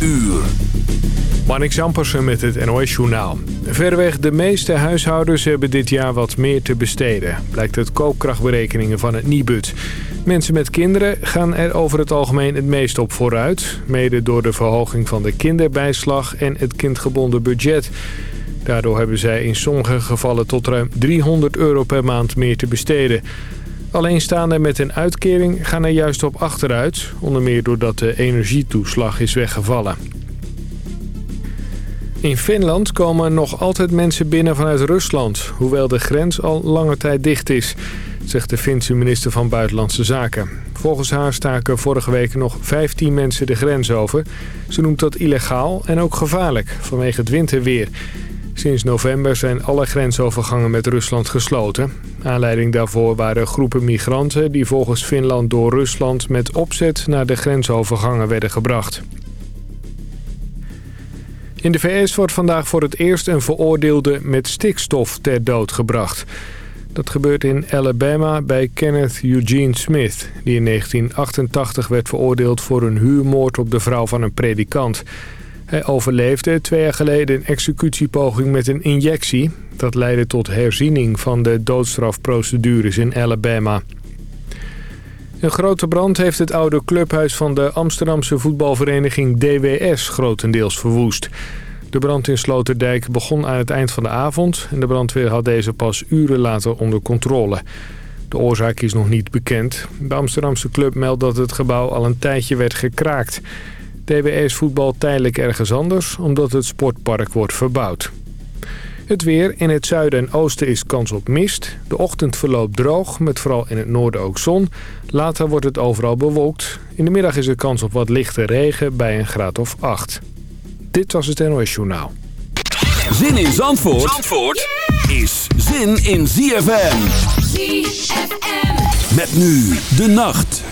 uur. Marnik Zampersen met het NOS Journaal. Verreweg de meeste huishoudens hebben dit jaar wat meer te besteden. Blijkt uit koopkrachtberekeningen van het Nibud. Mensen met kinderen gaan er over het algemeen het meest op vooruit. Mede door de verhoging van de kinderbijslag en het kindgebonden budget. Daardoor hebben zij in sommige gevallen tot ruim 300 euro per maand meer te besteden. Alleenstaanden met een uitkering gaan er juist op achteruit. Onder meer doordat de energietoeslag is weggevallen. In Finland komen nog altijd mensen binnen vanuit Rusland... hoewel de grens al lange tijd dicht is, zegt de Finse minister van Buitenlandse Zaken. Volgens haar staken vorige week nog 15 mensen de grens over. Ze noemt dat illegaal en ook gevaarlijk vanwege het winterweer. Sinds november zijn alle grensovergangen met Rusland gesloten. Aanleiding daarvoor waren groepen migranten die volgens Finland door Rusland met opzet naar de grensovergangen werden gebracht. In de VS wordt vandaag voor het eerst een veroordeelde met stikstof ter dood gebracht. Dat gebeurt in Alabama bij Kenneth Eugene Smith... die in 1988 werd veroordeeld voor een huurmoord op de vrouw van een predikant. Hij overleefde twee jaar geleden een executiepoging met een injectie. Dat leidde tot herziening van de doodstrafprocedures in Alabama. Een grote brand heeft het oude clubhuis van de Amsterdamse voetbalvereniging DWS grotendeels verwoest. De brand in Sloterdijk begon aan het eind van de avond en de brandweer had deze pas uren later onder controle. De oorzaak is nog niet bekend. De Amsterdamse club meldt dat het gebouw al een tijdje werd gekraakt. DWS voetbal tijdelijk ergens anders omdat het sportpark wordt verbouwd. Het weer. In het zuiden en oosten is kans op mist. De ochtend verloopt droog, met vooral in het noorden ook zon. Later wordt het overal bewolkt. In de middag is er kans op wat lichte regen bij een graad of 8. Dit was het NOS Journaal. Zin in Zandvoort, Zandvoort is zin in ZFM. ZFM. Met nu de nacht.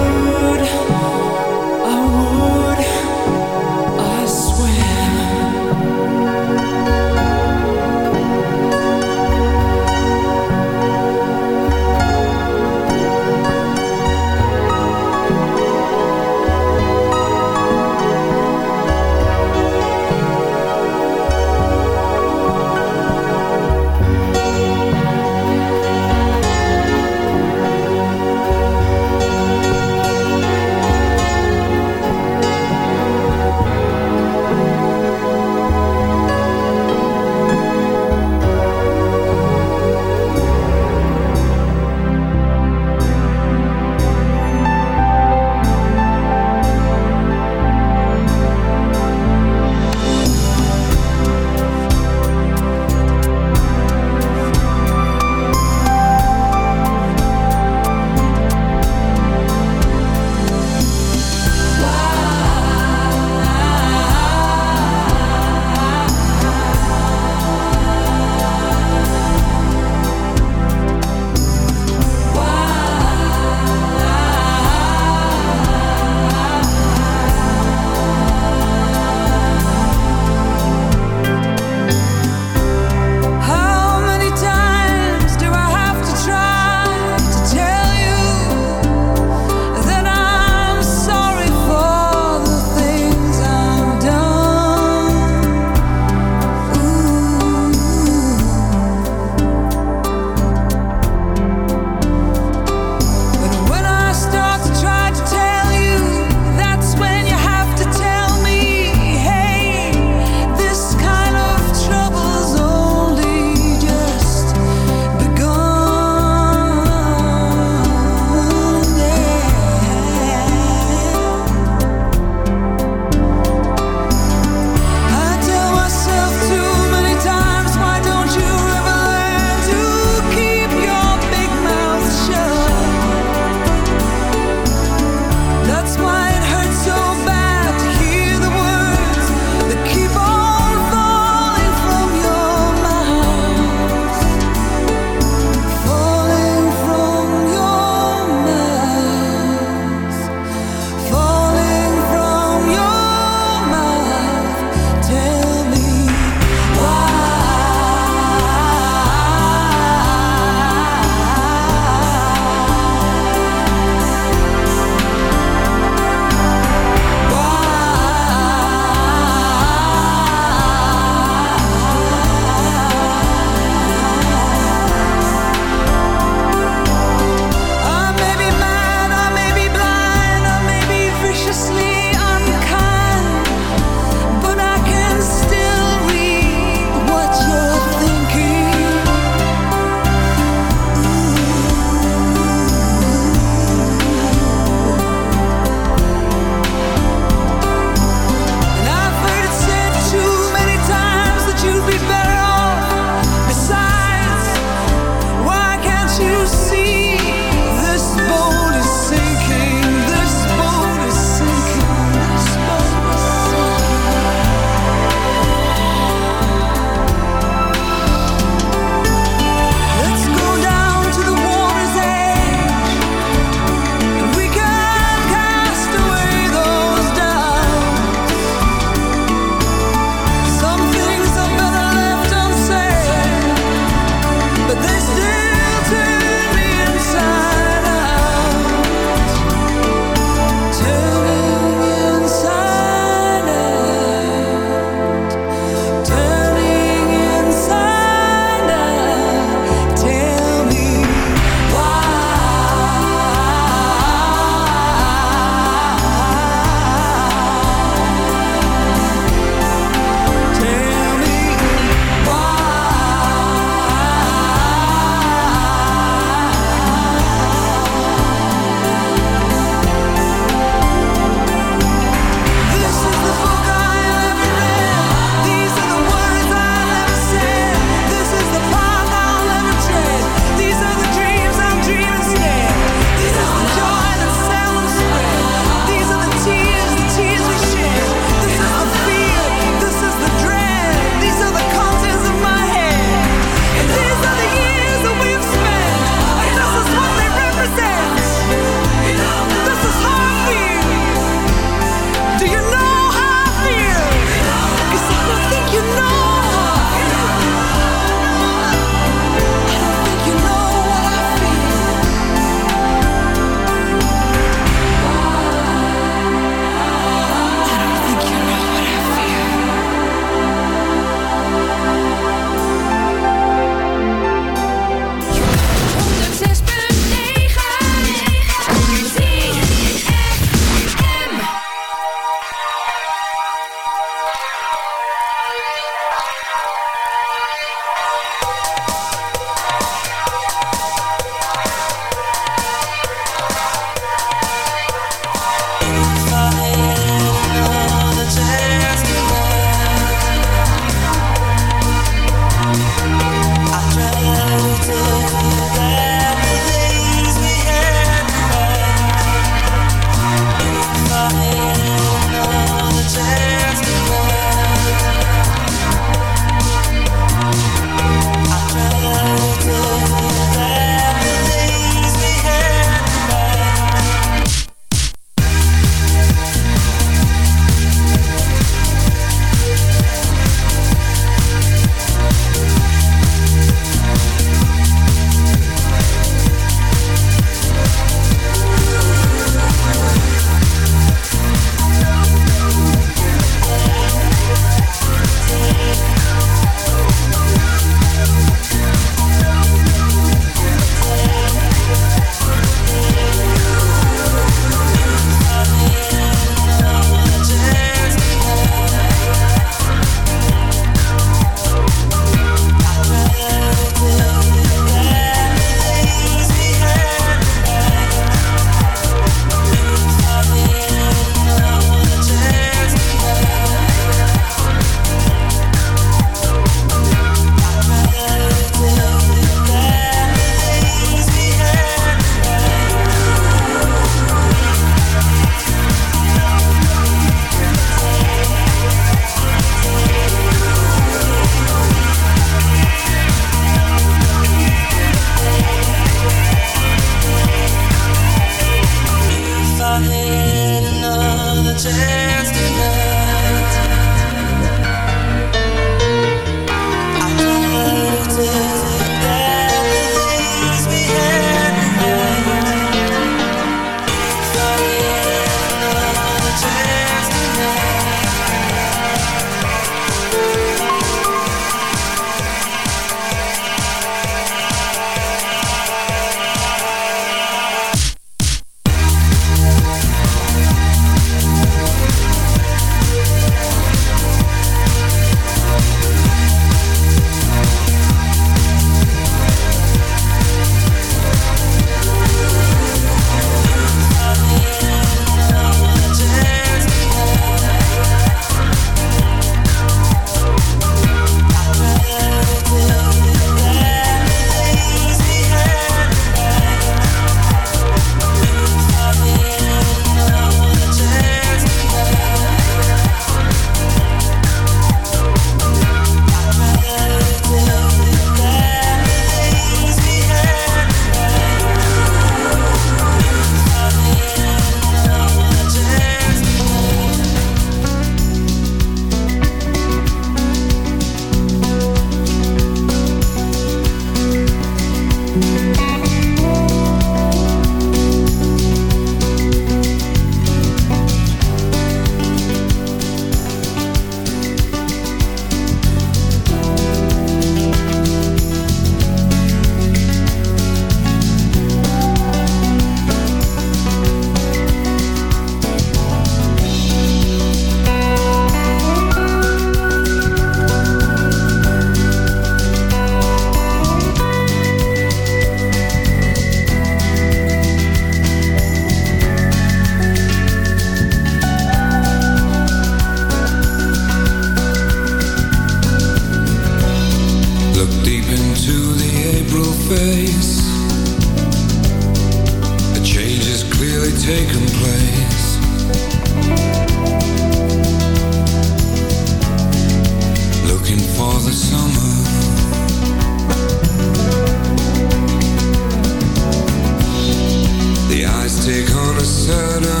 take on a certain.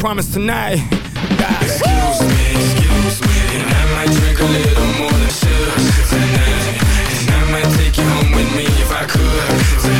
Promise tonight. God. Excuse me, excuse me, and I might drink a little more than should tonight. And I might take you home with me if I could tonight.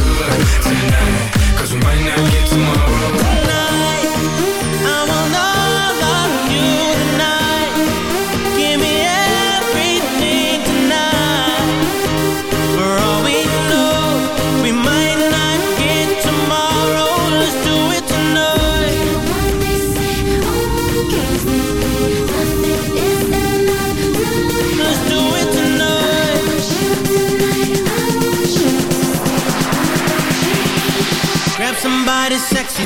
somebody sexy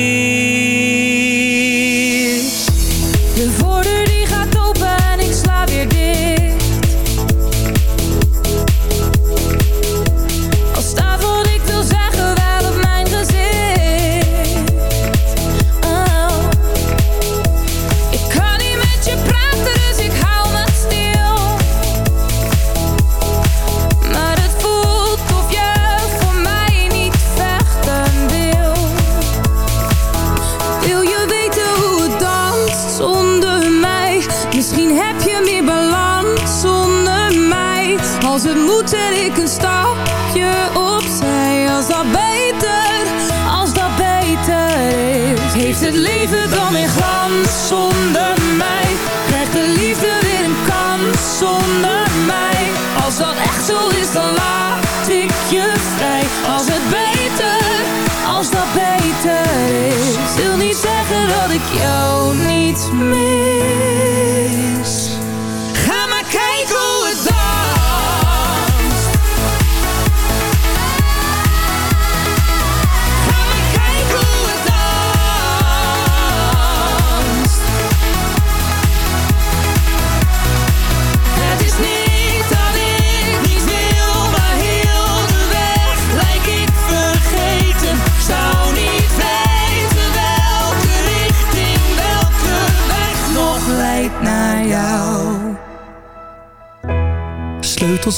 jou niet